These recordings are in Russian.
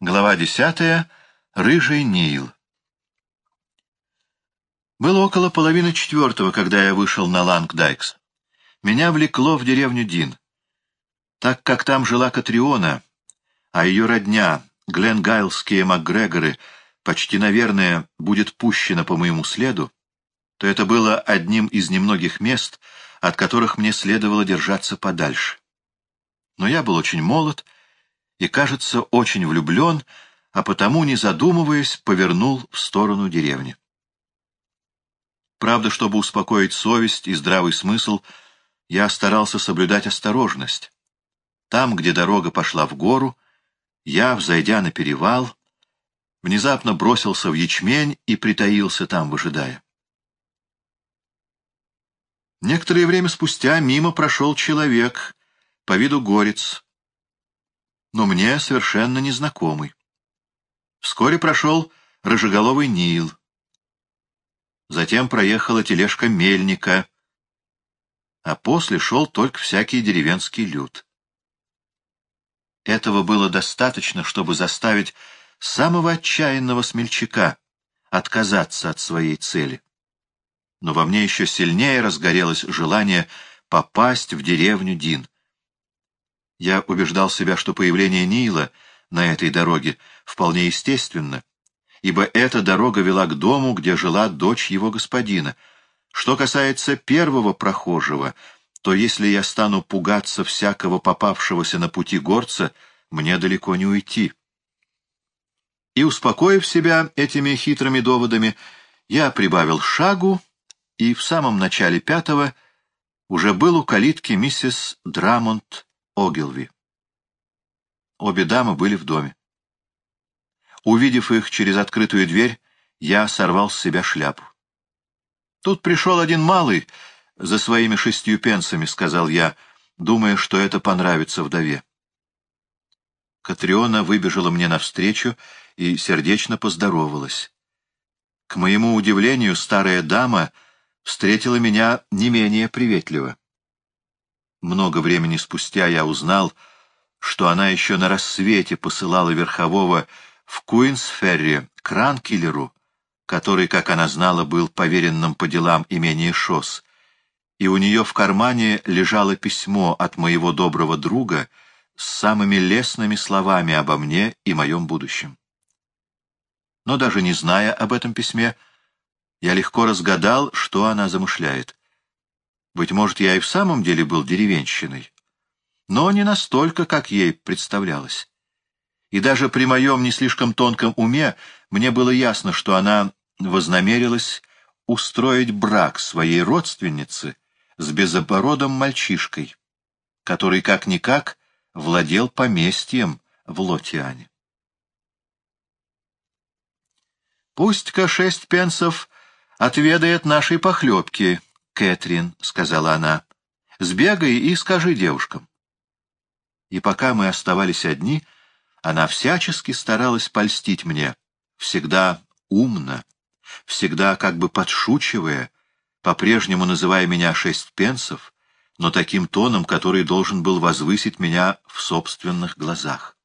Глава десятая. Рыжий Нил. Было около половины четвертого, когда я вышел на Лангдайкс. Меня влекло в деревню Дин. Так как там жила Катриона, а ее родня, Гленгайлские МакГрегоры, почти, наверное, будет пущена по моему следу, то это было одним из немногих мест, от которых мне следовало держаться подальше. Но я был очень молод и, кажется, очень влюблен, а потому, не задумываясь, повернул в сторону деревни. Правда, чтобы успокоить совесть и здравый смысл, я старался соблюдать осторожность. Там, где дорога пошла в гору, я, взойдя на перевал, внезапно бросился в ячмень и притаился там, выжидая. Некоторое время спустя мимо прошел человек, по виду горец, но мне совершенно незнакомый. Вскоре прошел рыжеголовый Нил. Затем проехала тележка мельника, а после шел только всякий деревенский люд. Этого было достаточно, чтобы заставить самого отчаянного смельчака отказаться от своей цели. Но во мне еще сильнее разгорелось желание попасть в деревню Дин. Я убеждал себя, что появление Нила на этой дороге вполне естественно, ибо эта дорога вела к дому, где жила дочь его господина. Что касается первого прохожего, то если я стану пугаться всякого попавшегося на пути горца, мне далеко не уйти. И, успокоив себя этими хитрыми доводами, я прибавил шагу, и в самом начале пятого уже был у калитки миссис Драмонт Огилви. Обе дамы были в доме. Увидев их через открытую дверь, я сорвал с себя шляпу. «Тут пришел один малый за своими шестью пенсами», — сказал я, думая, что это понравится вдове. Катриона выбежала мне навстречу и сердечно поздоровалась. К моему удивлению, старая дама встретила меня не менее приветливо. Много времени спустя я узнал, что она еще на рассвете посылала верхового в Куинсферре к Ранкиллеру, который, как она знала, был поверенным по делам имения Шос, и у нее в кармане лежало письмо от моего доброго друга с самыми лестными словами обо мне и моем будущем. Но даже не зная об этом письме, я легко разгадал, что она замышляет. Быть может, я и в самом деле был деревенщиной, но не настолько, как ей представлялось. И даже при моем не слишком тонком уме мне было ясно, что она вознамерилась устроить брак своей родственницы с безобородым мальчишкой, который как-никак владел поместьем в Лотиане. «Пусть-ка шесть пенсов отведает нашей похлебки», Кэтрин, — сказала она, — сбегай и скажи девушкам. И пока мы оставались одни, она всячески старалась польстить мне, всегда умно, всегда как бы подшучивая, по-прежнему называя меня шесть пенсов, но таким тоном, который должен был возвысить меня в собственных глазах.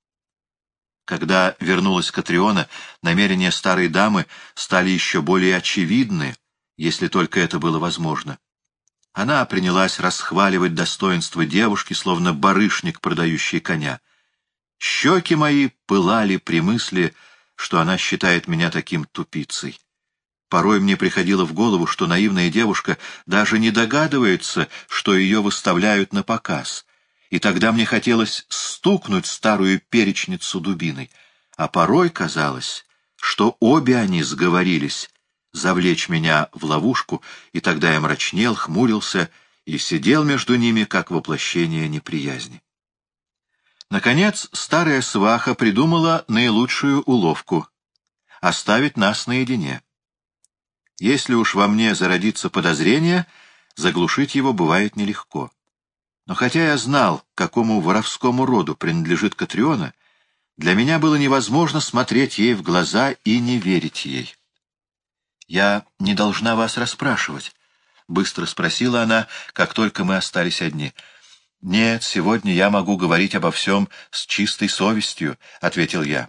Когда вернулась Катриона, намерения старой дамы стали еще более очевидны, если только это было возможно. Она принялась расхваливать достоинство девушки, словно барышник, продающий коня. Щеки мои пылали при мысли, что она считает меня таким тупицей. Порой мне приходило в голову, что наивная девушка даже не догадывается, что ее выставляют на показ, и тогда мне хотелось стукнуть старую перечницу дубиной, а порой казалось, что обе они сговорились завлечь меня в ловушку, и тогда я мрачнел, хмурился и сидел между ними, как воплощение неприязни. Наконец, старая сваха придумала наилучшую уловку — оставить нас наедине. Если уж во мне зародится подозрение, заглушить его бывает нелегко. Но хотя я знал, какому воровскому роду принадлежит Катриона, для меня было невозможно смотреть ей в глаза и не верить ей. «Я не должна вас расспрашивать», — быстро спросила она, как только мы остались одни. «Нет, сегодня я могу говорить обо всем с чистой совестью», — ответил я.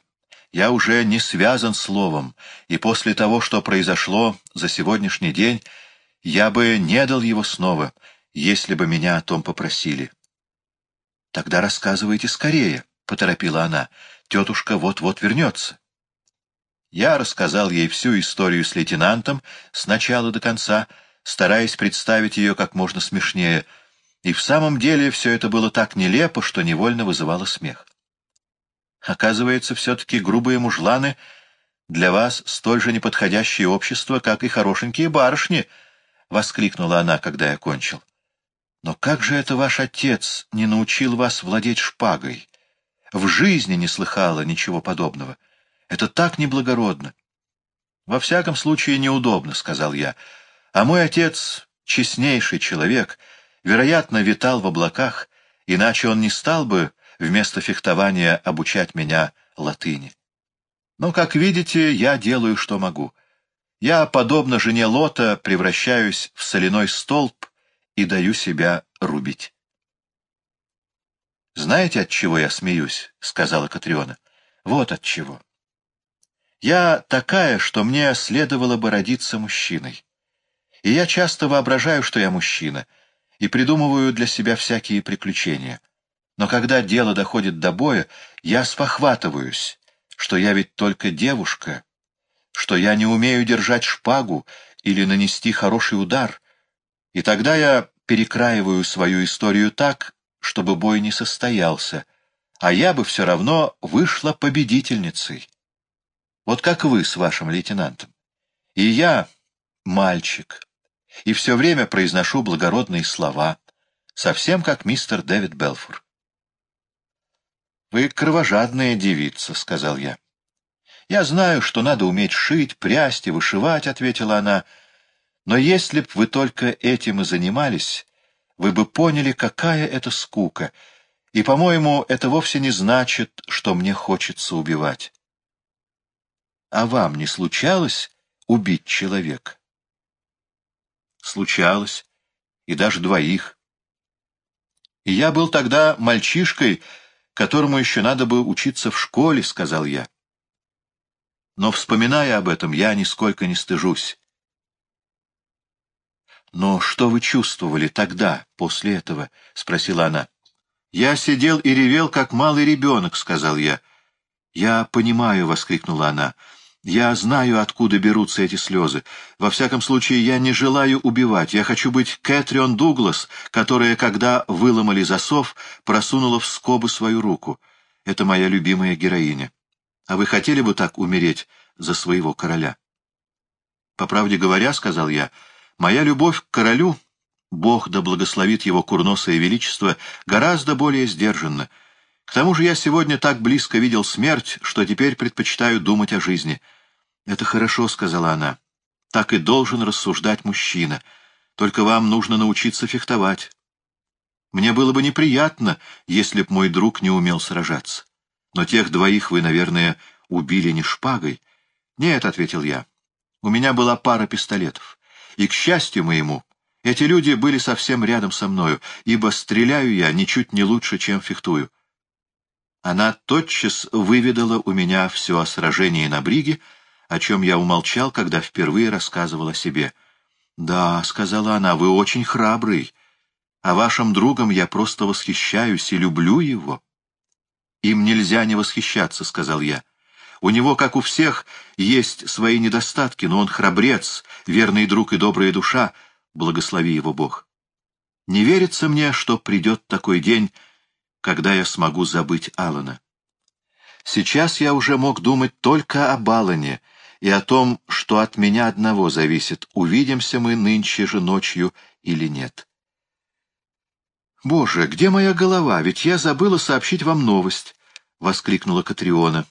Я уже не связан словом, и после того, что произошло за сегодняшний день, я бы не дал его снова, если бы меня о том попросили. — Тогда рассказывайте скорее, — поторопила она. — Тетушка вот-вот вернется. Я рассказал ей всю историю с лейтенантом с начала до конца, стараясь представить ее как можно смешнее, и в самом деле все это было так нелепо, что невольно вызывало смех. Оказывается, все-таки грубые мужланы для вас столь же неподходящее общество, как и хорошенькие барышни, — воскликнула она, когда я кончил. Но как же это ваш отец не научил вас владеть шпагой? В жизни не слыхала ничего подобного. Это так неблагородно. Во всяком случае, неудобно, — сказал я. А мой отец, честнейший человек, вероятно, витал в облаках, иначе он не стал бы вместо фехтования обучать меня латыни. Но, как видите, я делаю, что могу. Я, подобно жене Лота, превращаюсь в соляной столб и даю себя рубить. «Знаете, от чего я смеюсь?» — сказала Катриона. «Вот от чего. Я такая, что мне следовало бы родиться мужчиной. И я часто воображаю, что я мужчина, и придумываю для себя всякие приключения. Но когда дело доходит до боя, я спохватываюсь, что я ведь только девушка, что я не умею держать шпагу или нанести хороший удар, и тогда я перекраиваю свою историю так, чтобы бой не состоялся, а я бы все равно вышла победительницей. Вот как вы с вашим лейтенантом. И я мальчик, и все время произношу благородные слова, совсем как мистер Дэвид Белфур. «Вы кровожадная девица», — сказал я. «Я знаю, что надо уметь шить, прясть и вышивать», — ответила она. «Но если б вы только этим и занимались, вы бы поняли, какая это скука, и, по-моему, это вовсе не значит, что мне хочется убивать». «А вам не случалось убить человека?» «Случалось, и даже двоих. И я был тогда мальчишкой, — которому еще надо бы учиться в школе, — сказал я. Но, вспоминая об этом, я нисколько не стыжусь. «Но что вы чувствовали тогда, после этого?» — спросила она. «Я сидел и ревел, как малый ребенок», — сказал я. «Я понимаю», — воскликнула она. Я знаю, откуда берутся эти слезы. Во всяком случае, я не желаю убивать. Я хочу быть Кэтрион Дуглас, которая, когда выломали засов, просунула в скобы свою руку. Это моя любимая героиня. А вы хотели бы так умереть за своего короля? По правде говоря, — сказал я, — моя любовь к королю, Бог да благословит его курносое величество, гораздо более сдержанна. К тому же я сегодня так близко видел смерть, что теперь предпочитаю думать о жизни —— Это хорошо, — сказала она. — Так и должен рассуждать мужчина. Только вам нужно научиться фехтовать. Мне было бы неприятно, если б мой друг не умел сражаться. Но тех двоих вы, наверное, убили не шпагой. — Нет, — ответил я. — У меня была пара пистолетов. И, к счастью моему, эти люди были совсем рядом со мною, ибо стреляю я ничуть не лучше, чем фехтую. Она тотчас выведала у меня все о сражении на бриге, о чем я умолчал, когда впервые рассказывал о себе. «Да», — сказала она, — «вы очень храбрый, а вашим другом я просто восхищаюсь и люблю его». «Им нельзя не восхищаться», — сказал я. «У него, как у всех, есть свои недостатки, но он храбрец, верный друг и добрая душа, благослови его Бог. Не верится мне, что придет такой день, когда я смогу забыть Алана. Сейчас я уже мог думать только об Алане — и о том, что от меня одного зависит, увидимся мы нынче же ночью или нет. «Боже, где моя голова? Ведь я забыла сообщить вам новость!» — воскликнула Катриона.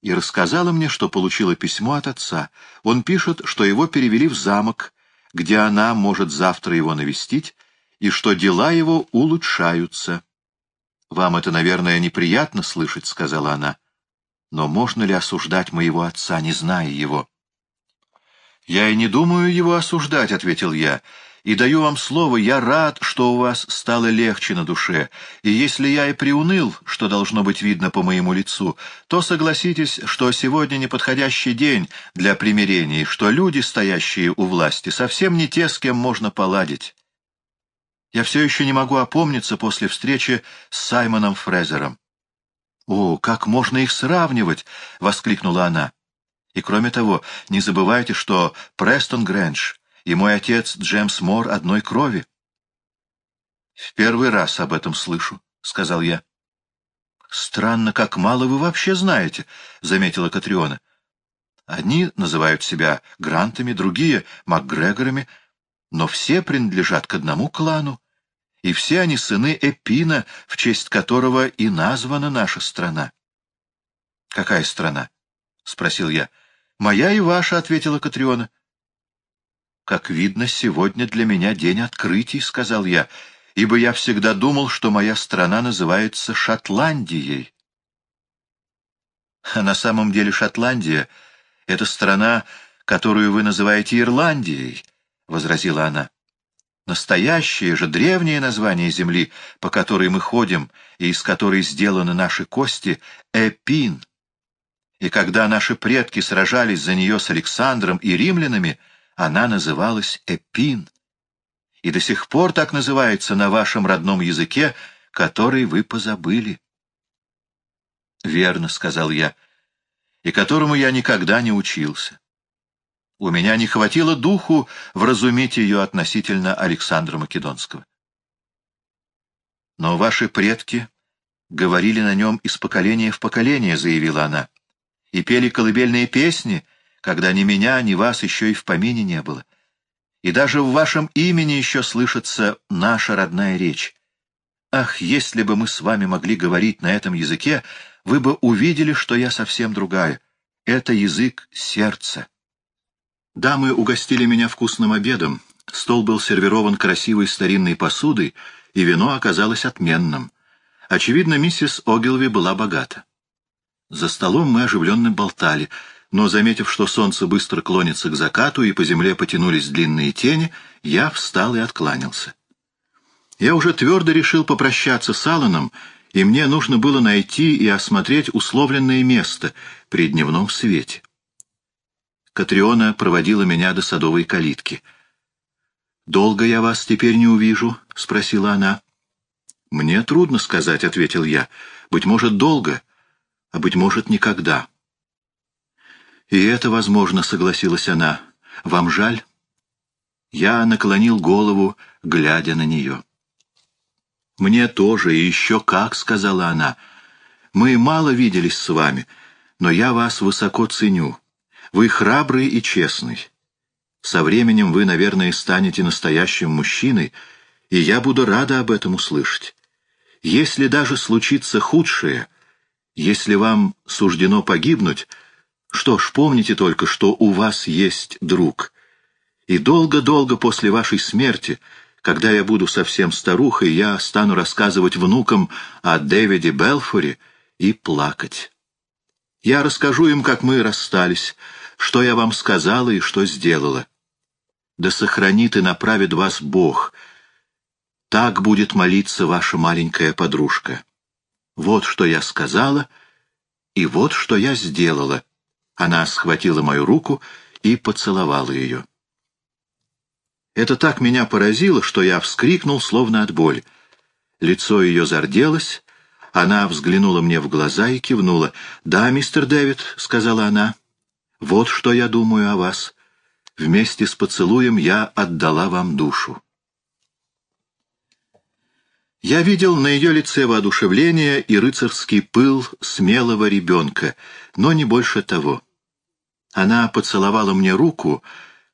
И рассказала мне, что получила письмо от отца. Он пишет, что его перевели в замок, где она может завтра его навестить, и что дела его улучшаются. «Вам это, наверное, неприятно слышать», — сказала она. Но можно ли осуждать моего отца, не зная его? «Я и не думаю его осуждать», — ответил я, и даю вам слово, я рад, что у вас стало легче на душе, и если я и приуныл, что должно быть видно по моему лицу, то согласитесь, что сегодня неподходящий день для примирения, что люди, стоящие у власти, совсем не те, с кем можно поладить. Я все еще не могу опомниться после встречи с Саймоном Фрезером. «О, как можно их сравнивать!» — воскликнула она. «И кроме того, не забывайте, что Престон Грэндж и мой отец Джеймс Мор одной крови». «В первый раз об этом слышу», — сказал я. «Странно, как мало вы вообще знаете», — заметила Катриона. «Одни называют себя Грантами, другие — МакГрегорами, но все принадлежат к одному клану и все они сыны Эпина, в честь которого и названа наша страна. — Какая страна? — спросил я. — Моя и ваша, — ответила Катриона. — Как видно, сегодня для меня день открытий, — сказал я, — ибо я всегда думал, что моя страна называется Шотландией. А на самом деле Шотландия — это страна, которую вы называете Ирландией, — возразила она. Настоящее же древнее название земли, по которой мы ходим и из которой сделаны наши кости, — Эпин. И когда наши предки сражались за нее с Александром и римлянами, она называлась Эпин. И до сих пор так называется на вашем родном языке, который вы позабыли. «Верно», — сказал я, — «и которому я никогда не учился. У меня не хватило духу вразумить ее относительно Александра Македонского. Но ваши предки говорили на нем из поколения в поколение, заявила она, и пели колыбельные песни, когда ни меня, ни вас еще и в помине не было. И даже в вашем имени еще слышится наша родная речь. Ах, если бы мы с вами могли говорить на этом языке, вы бы увидели, что я совсем другая. Это язык сердца. Дамы угостили меня вкусным обедом, стол был сервирован красивой старинной посудой, и вино оказалось отменным. Очевидно, миссис Огилви была богата. За столом мы оживленно болтали, но, заметив, что солнце быстро клонится к закату и по земле потянулись длинные тени, я встал и откланялся. Я уже твердо решил попрощаться с Алланом, и мне нужно было найти и осмотреть условленное место при дневном свете. Катриона проводила меня до садовой калитки. «Долго я вас теперь не увижу?» — спросила она. «Мне трудно сказать», — ответил я. «Быть может, долго, а, быть может, никогда». «И это возможно», — согласилась она. «Вам жаль?» Я наклонил голову, глядя на нее. «Мне тоже, и еще как», — сказала она. «Мы мало виделись с вами, но я вас высоко ценю. Вы храбрый и честный. Со временем вы, наверное, станете настоящим мужчиной, и я буду рада об этом услышать. Если даже случится худшее, если вам суждено погибнуть, что ж, помните только, что у вас есть друг. И долго-долго после вашей смерти, когда я буду совсем старухой, я стану рассказывать внукам о Дэвиде Белфоре и плакать. Я расскажу им, как мы расстались, что я вам сказала и что сделала. Да сохранит и направит вас Бог. Так будет молиться ваша маленькая подружка. Вот что я сказала, и вот что я сделала. Она схватила мою руку и поцеловала ее. Это так меня поразило, что я вскрикнул, словно от боли. Лицо ее зарделось, она взглянула мне в глаза и кивнула. «Да, мистер Дэвид», — сказала она, — вот что я думаю о вас. Вместе с поцелуем я отдала вам душу. Я видел на ее лице воодушевление и рыцарский пыл смелого ребенка, но не больше того. Она поцеловала мне руку,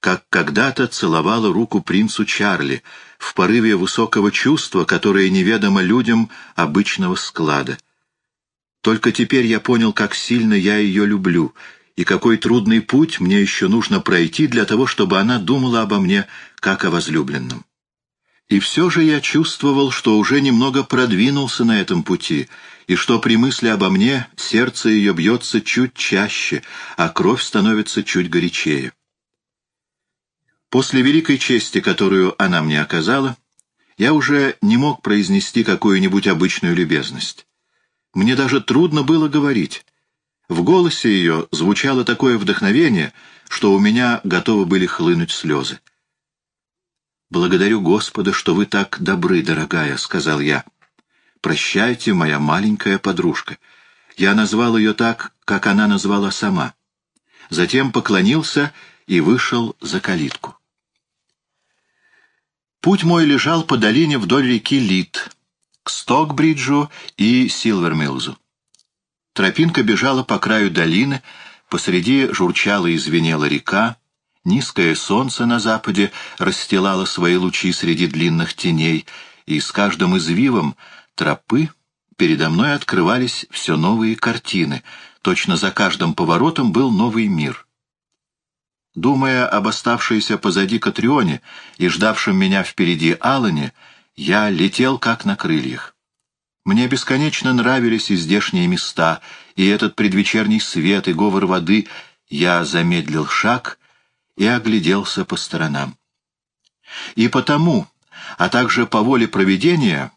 как когда-то целовала руку принцу Чарли, в порыве высокого чувства, которое неведомо людям обычного склада. Только теперь я понял, как сильно я ее люблю — и какой трудный путь мне еще нужно пройти для того, чтобы она думала обо мне, как о возлюбленном. И все же я чувствовал, что уже немного продвинулся на этом пути, и что при мысли обо мне сердце ее бьется чуть чаще, а кровь становится чуть горячее. После великой чести, которую она мне оказала, я уже не мог произнести какую-нибудь обычную любезность. Мне даже трудно было говорить. В голосе ее звучало такое вдохновение, что у меня готовы были хлынуть слезы. «Благодарю Господа, что вы так добры, дорогая», — сказал я. «Прощайте, моя маленькая подружка». Я назвал ее так, как она назвала сама. Затем поклонился и вышел за калитку. Путь мой лежал по долине вдоль реки Лит, к Стокбриджу и Силвермилзу. Тропинка бежала по краю долины, посреди журчала и звенела река, низкое солнце на западе расстилало свои лучи среди длинных теней, и с каждым извивом тропы передо мной открывались все новые картины, точно за каждым поворотом был новый мир — Думая об оставшейся позади Катрионе и ждавшем меня впереди Алане, я летел как на крыльях. Мне бесконечно нравились и здешние места, и этот предвечерний свет, и говор воды. Я замедлил шаг и огляделся по сторонам. И потому, а также по воле провидения,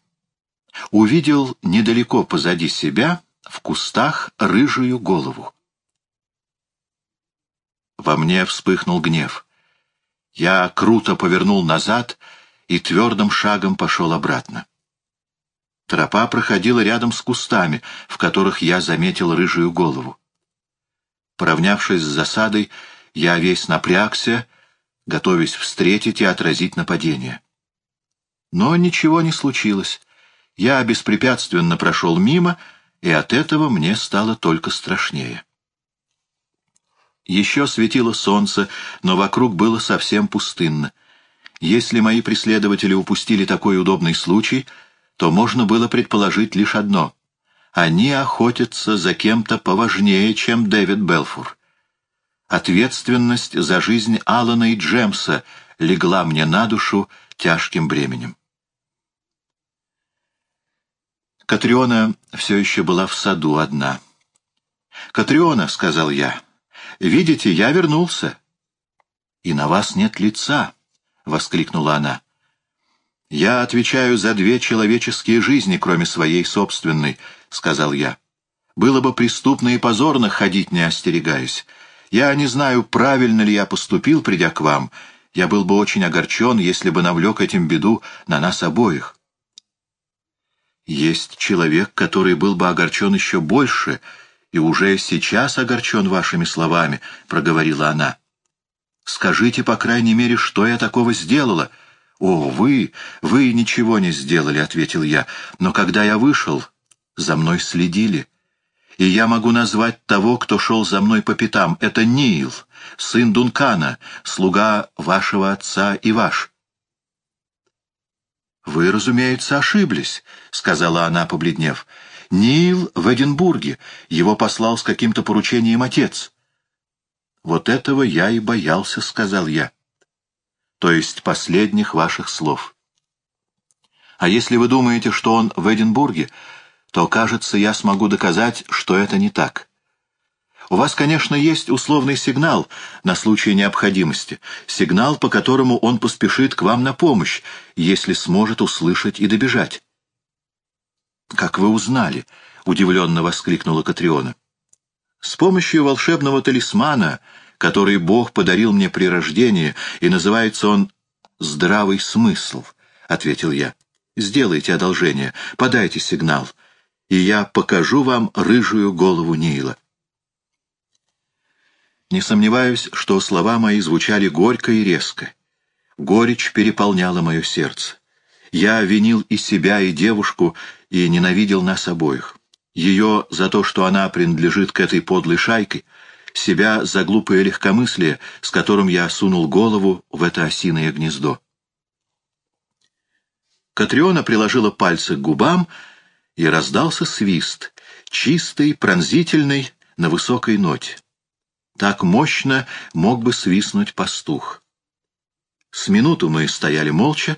увидел недалеко позади себя в кустах рыжую голову. Во мне вспыхнул гнев. Я круто повернул назад и твердым шагом пошел обратно. Тропа проходила рядом с кустами, в которых я заметил рыжую голову. Поравнявшись с засадой, я весь напрягся, готовясь встретить и отразить нападение. Но ничего не случилось. Я беспрепятственно прошел мимо, и от этого мне стало только страшнее. Еще светило солнце, но вокруг было совсем пустынно. Если мои преследователи упустили такой удобный случай, то можно было предположить лишь одно — они охотятся за кем-то поважнее, чем Дэвид Белфур. Ответственность за жизнь Алана и Джемса легла мне на душу тяжким бременем. Катриона все еще была в саду одна. «Катриона», — сказал я, — Видите, я вернулся. — И на вас нет лица, — воскликнула она. — Я отвечаю за две человеческие жизни, кроме своей собственной, — сказал я. Было бы преступно и позорно ходить, не остерегаясь. Я не знаю, правильно ли я поступил, придя к вам. Я был бы очень огорчен, если бы навлек этим беду на нас обоих. Есть человек, который был бы огорчен еще больше, — и уже сейчас огорчен вашими словами», — проговорила она. «Скажите, по крайней мере, что я такого сделала?» «О, вы, вы ничего не сделали», — ответил я. «Но когда я вышел, за мной следили. И я могу назвать того, кто шел за мной по пятам. Это Нил, сын Дункана, слуга вашего отца и ваш». «Вы, разумеется, ошиблись», — сказала она, побледнев. Нил в Эдинбурге. Его послал с каким-то поручением отец. Вот этого я и боялся, сказал я. То есть последних ваших слов. А если вы думаете, что он в Эдинбурге, то, кажется, я смогу доказать, что это не так. У вас, конечно, есть условный сигнал на случай необходимости, сигнал, по которому он поспешит к вам на помощь, если сможет услышать и добежать. «Как вы узнали?» — удивленно воскликнула Катриона. «С помощью волшебного талисмана, который Бог подарил мне при рождении, и называется он «здравый смысл», — ответил я. «Сделайте одолжение, подайте сигнал, и я покажу вам рыжую голову Нила». Не сомневаюсь, что слова мои звучали горько и резко. Горечь переполняла мое сердце. Я винил и себя, и девушку, и ненавидел нас обоих. Ее за то, что она принадлежит к этой подлой шайке, себя за глупое легкомыслие, с которым я сунул голову в это осиное гнездо. Катриона приложила пальцы к губам, и раздался свист, чистый, пронзительный, на высокой ноте. Так мощно мог бы свистнуть пастух. С минуту мы стояли молча,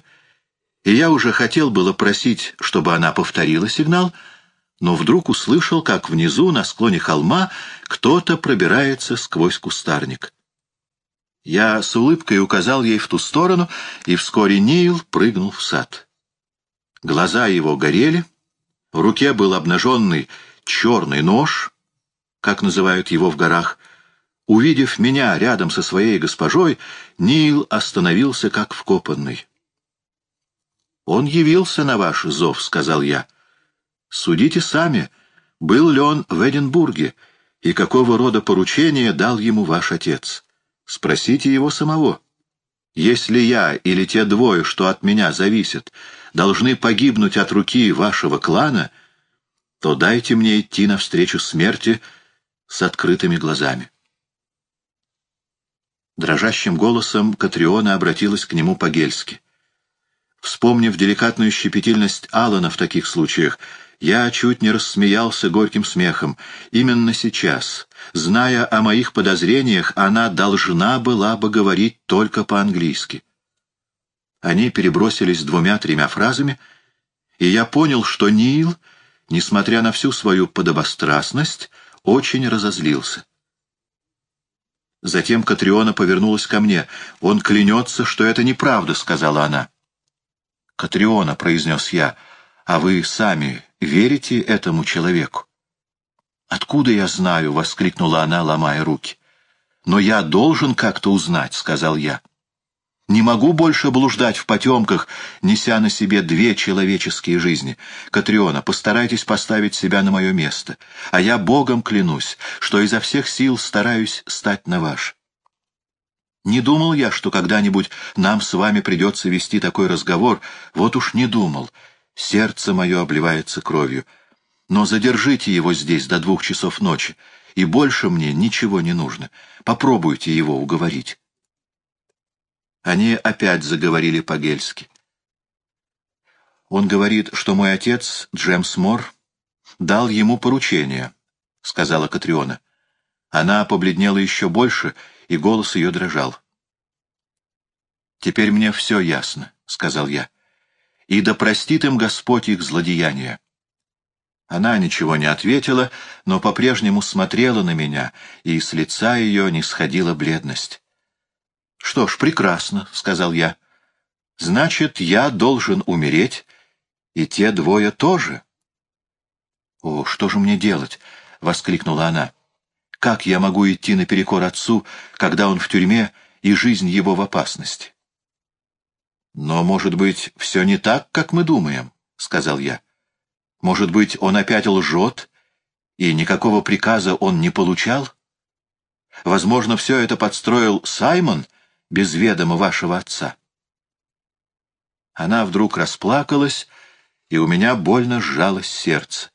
и я уже хотел было просить, чтобы она повторила сигнал, но вдруг услышал, как внизу, на склоне холма, кто-то пробирается сквозь кустарник. Я с улыбкой указал ей в ту сторону, и вскоре Нил прыгнул в сад. Глаза его горели, в руке был обнаженный черный нож, как называют его в горах. Увидев меня рядом со своей госпожой, Нил остановился как вкопанный. «Он явился на ваш зов», — сказал я. «Судите сами, был ли он в Эдинбурге, и какого рода поручение дал ему ваш отец. Спросите его самого. Если я или те двое, что от меня зависят, должны погибнуть от руки вашего клана, то дайте мне идти навстречу смерти с открытыми глазами». Дрожащим голосом Катриона обратилась к нему по-гельски. Вспомнив деликатную щепетильность Алана в таких случаях, я чуть не рассмеялся горьким смехом. Именно сейчас, зная о моих подозрениях, она должна была бы говорить только по-английски. Они перебросились двумя-тремя фразами, и я понял, что Нил, несмотря на всю свою подобострастность, очень разозлился. Затем Катриона повернулась ко мне. «Он клянется, что это неправда», — сказала она. «Катриона», — произнес я, — «а вы сами верите этому человеку?» «Откуда я знаю?» — воскликнула она, ломая руки. «Но я должен как-то узнать», — сказал я. «Не могу больше блуждать в потемках, неся на себе две человеческие жизни. Катриона, постарайтесь поставить себя на мое место, а я Богом клянусь, что изо всех сил стараюсь стать на ваш». Не думал я, что когда-нибудь нам с вами придется вести такой разговор. Вот уж не думал. Сердце мое обливается кровью. Но задержите его здесь до двух часов ночи, и больше мне ничего не нужно. Попробуйте его уговорить. Они опять заговорили по-гельски. Он говорит, что мой отец, Джемс Мор, дал ему поручение, — сказала Катриона. Она побледнела еще больше и голос ее дрожал. «Теперь мне все ясно», — сказал я. «И да простит им Господь их злодеяния». Она ничего не ответила, но по-прежнему смотрела на меня, и с лица ее не сходила бледность. «Что ж, прекрасно», — сказал я. «Значит, я должен умереть, и те двое тоже». «О, что же мне делать?» — воскликнула она. Как я могу идти наперекор отцу, когда он в тюрьме и жизнь его в опасности? Но, может быть, все не так, как мы думаем, — сказал я. Может быть, он опять лжет, и никакого приказа он не получал? Возможно, все это подстроил Саймон без ведома вашего отца. Она вдруг расплакалась, и у меня больно сжалось сердце.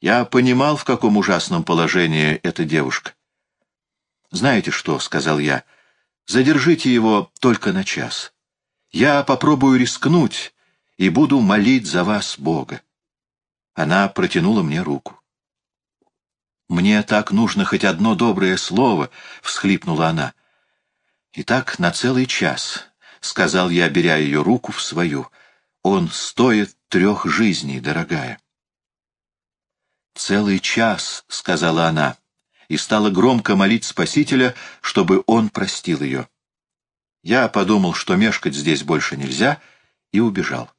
Я понимал, в каком ужасном положении эта девушка. «Знаете что?» — сказал я. «Задержите его только на час. Я попробую рискнуть и буду молить за вас Бога». Она протянула мне руку. «Мне так нужно хоть одно доброе слово», — всхлипнула она. «Итак, на целый час», — сказал я, беря ее руку в свою. «Он стоит трех жизней, дорогая». «Целый час», — сказала она, и стала громко молить Спасителя, чтобы он простил ее. Я подумал, что мешкать здесь больше нельзя, и убежал.